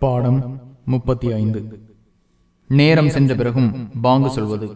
பாடம் முப்பத்தி ஐந்து. நேரம் சென்ற பிறகும் பாங்கு சொல்வது.